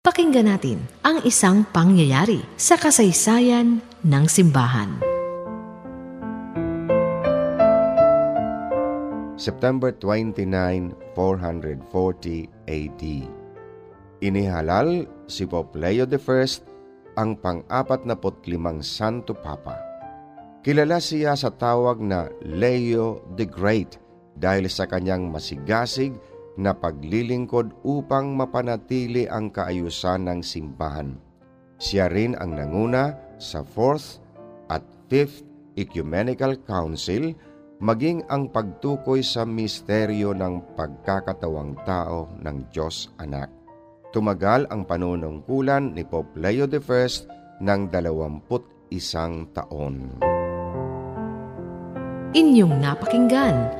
Pakinggan natin ang isang pangyayari sa kasaysayan ng simbahan. September 29, 440 AD. Inihalal si Pope Leo I ang pang-apat na potlimang Santo Papa. Kilala siya sa tawag na Leo the Great dahil sa kanyang masigasig na paglilingkod upang mapanatili ang kaayusan ng simbahan. Siya rin ang nanguna sa 4th at 5th Ecumenical Council maging ang pagtukoy sa misteryo ng pagkakatawang tao ng Diyos Anak. Tumagal ang panunungkulan ni Pope Leo I ng 21 taon. Inyong napakinggan